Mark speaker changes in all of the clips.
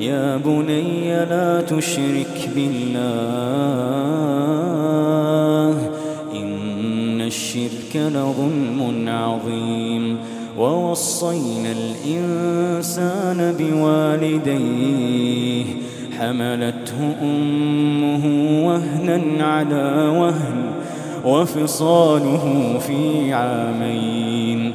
Speaker 1: يا بني لا تشرك بالله إن الشرك لظلم عظيم. ووصينا الإنسان بوالديه حملته أمه وهنا على وهن وفصاله في عامين.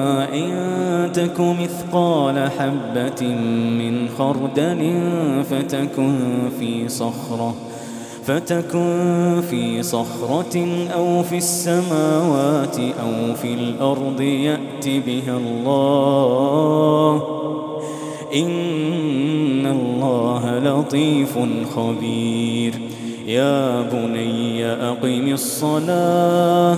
Speaker 1: تك مثقال حبة من خردل فتكن في صخرة فتكن في صخرة أو في السماوات أو في الأرض يأت بها الله. إن الله لطيف خبير. يا بني أقم الصلاة.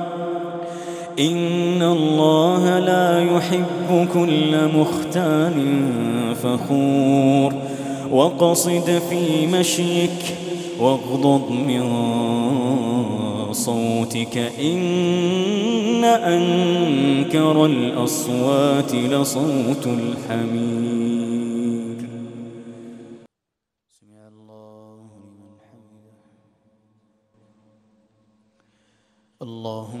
Speaker 1: إن الله لا يحب كل مختال فخور وقصد في مشيك واغضض من صوتك إن أنكر الأصوات لصوت الحمير اللهم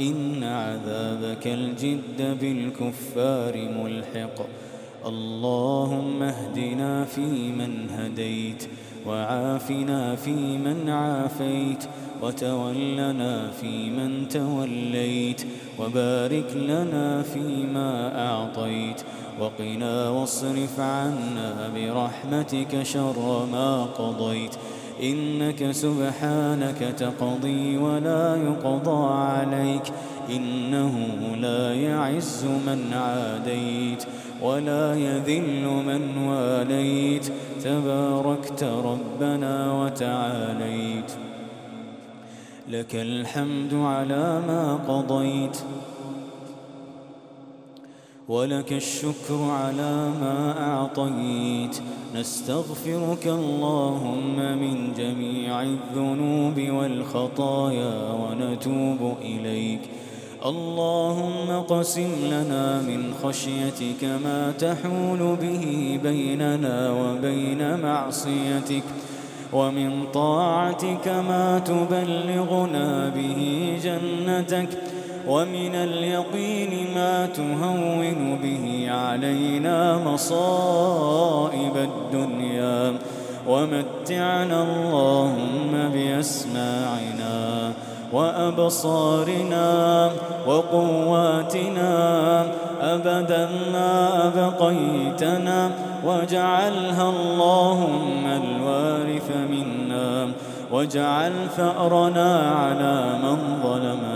Speaker 1: إن عذابك الجد بالكفار ملحق. اللهم اهدنا فيمن هديت وعافنا فيمن عافيت وتولنا فيمن توليت وبارك لنا فيما أعطيت وقنا واصرف عنا برحمتك شر ما قضيت. إنك سبحانك تقضي ولا يقضى عليك. إنه لا يعز من عاديت ولا يذل من واليت. تباركت ربنا وتعاليت. لك الحمد على ما قضيت. ولك الشكر على ما أعطيت. نستغفرك اللهم من جميع الذنوب والخطايا ونتوب إليك. اللهم قسم لنا من خشيتك ما تحول به بيننا وبين معصيتك ومن طاعتك ما تبلغنا به جنتك ومن اليقين ما تهون به علينا مصائب الدنيا. ومتعنا اللهم بأسماعنا وأبصارنا وقواتنا. أبدا ما أبقيتنا. واجعلها اللهم الوارث منا. واجعل ثأرنا على من ظلمنا.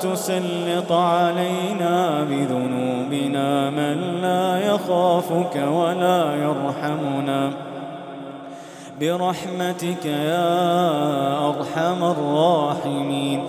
Speaker 1: تسلط علينا بذنوبنا من لا يخافك ولا يرحمنا. برحمتك يا أرحم الراحمين.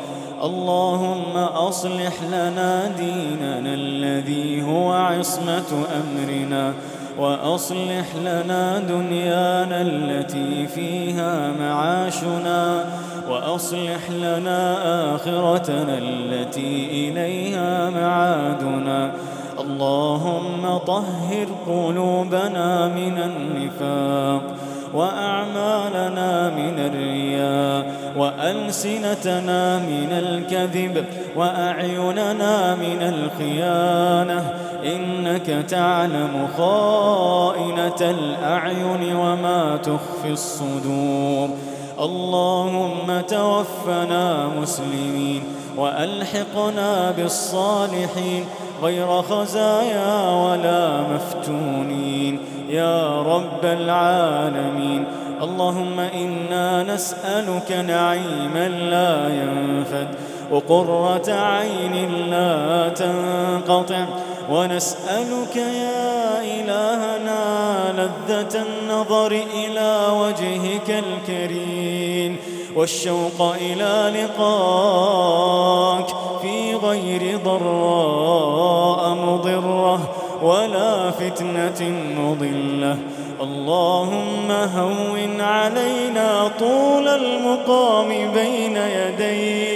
Speaker 1: اللهم أصلح لنا ديننا الذي هو عصمة أمرنا وأصلح لنا دنيانا التي فيها معاشنا. وأصلح لنا آخرتنا التي إليها معادنا. اللهم طهر قلوبنا من النفاق وأعمالنا من الرياء وألسنتنا من الكذب وأعيننا من الخيانة. إنك تعلم خائنة الأعين وما تخفي الصدور. اللهم توفنا مسلمين وألحقنا بالصالحين غير خزايا ولا مفتونين يا رب العالمين اللهم إنا نسألك نعيما لا ينفد وقرة عين لا تنقطع ونسألك يا إلهنا لذة النظر إلى وجهك الكريم والشوق إلى لقاك في غير ضراء مضرة ولا فتنة مضلة. اللهم هون علينا طول المقام بين يديك.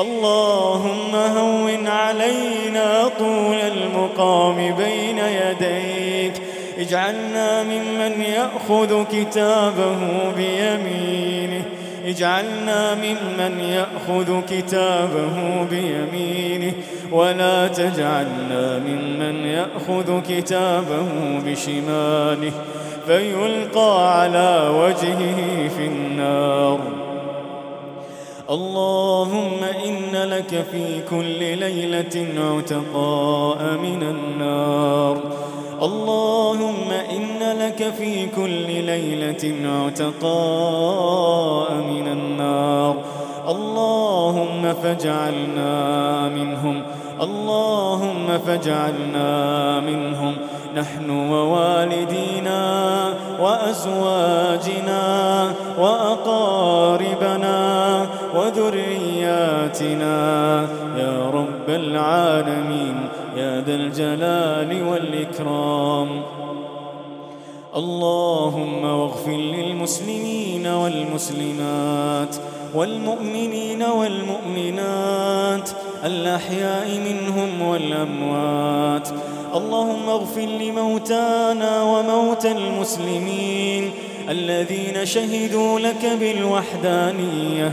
Speaker 1: اللهم هون علينا طول المقام بين يديك. اجعلنا ممن يأخذ كتابه بيمينه. اجعلنا ممن يأخذ كتابه بيمينه. ولا تجعلنا ممن يأخذ كتابه بشماله. فيلقى على وجهه في النار. اللهم إن لك في كل ليلة عتقاء من النار. اللهم إن لك في كل ليلة عتقاء من النار. اللهم فاجعلنا منهم. اللهم فاجعلنا منهم. نحن ووالدينا وأزواجنا وذرياتنا يا رب العالمين يا ذا الجلال والإكرام. اللهم واغفر للمسلمين والمسلمات والمؤمنين والمؤمنات الأحياء منهم والأموات. اللهم اغفر لموتانا وموتى المسلمين الذين شهدوا لك بالوحدانية.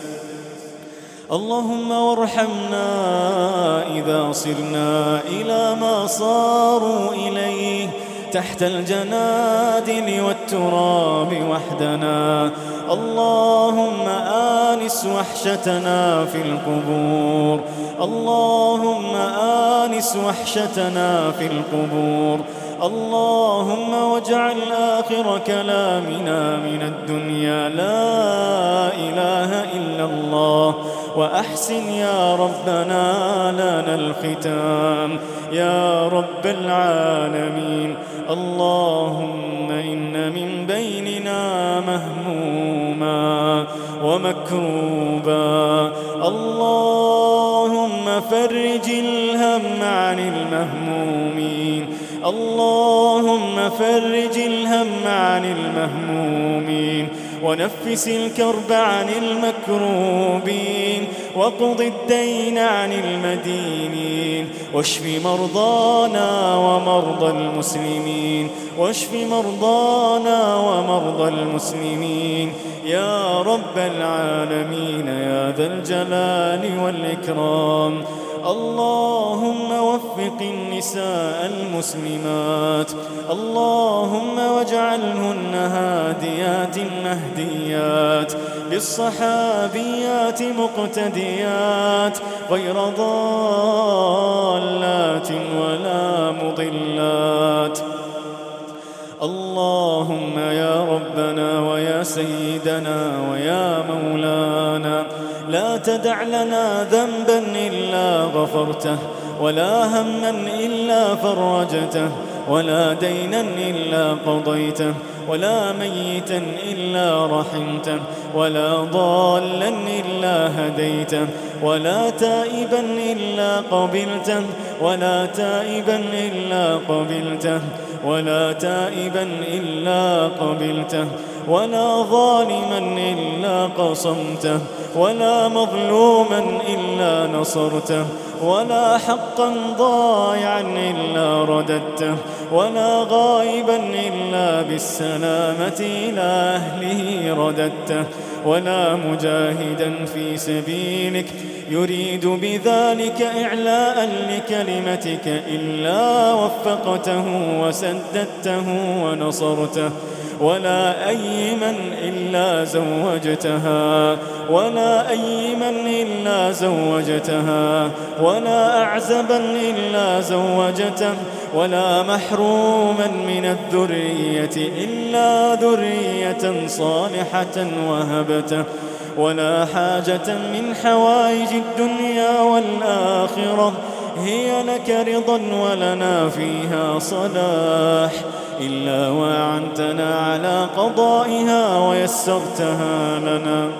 Speaker 1: اللهم وارحمنا إذا صرنا إلى ما صاروا إليه تحت الجنادل والتراب وحدنا. اللهم آنس وحشتنا في القبور. اللهم آنس وحشتنا في القبور. اللهم واجعل آخر كلامنا من الدنيا. لا إله إلا الله. وأحسن يا ربنا لنا الختام. يا رب العالمين. اللهم إن من بيننا مهموما ومكروبا. اللهم فرج الهم عن المهمومين. اللهم فرج الهم عن المهمومين. ونفس الكرب عن المكروبين وقض الدين عن المدينين واشف مرضانا ومرضى المسلمين واشف مرضانا ومرضى المسلمين يا رب العالمين يا ذا الجلال والإكرام اللهم وفق النساء المسلمات. اللهم واجعلهن هاديات مهديات. بالصحابيات مقتديات. غير ضالات ولا مضلات. اللهم يا ربنا ويا سيدنا ويا مولانا. لا تدع لنا ذنبا إلا غفرته ولا هما إلا فرجته ولا دينا إلا قضيته ولا ميتا إلا رحمته ولا ضالا إلا هديته ولا تائبا إلا قبلته ولا تائبا إلا قبلته ولا تائبا إلا قبلته. ولا ظالما إلا قصمته ولا مظلوما إلا نصرته ولا حقا ضايعا إلا رددته ولا غائبا إلا بالسلامة إلى أهله رددته ولا مجاهدا في سبيلك يريد بذلك إعلاء لكلمتك إلا وفقته وسددته ونصرته. ولا أيما إلا زوجتها ولا أيما إلا زوجتها ولا أعزبا إلا زوجته ولا محروما من الذرية إلا ذرية صالحة وهبته ولا حاجة من حوائج الدنيا والآخرة هي لك رضا ولنا فيها صلاح. إلا وعنتنا على قضائها ويسرتها لنا.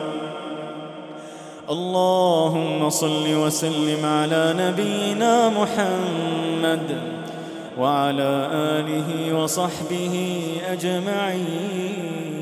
Speaker 1: اللهم صل وسلم على نبينا محمد وعلى آله وصحبه أجمعين.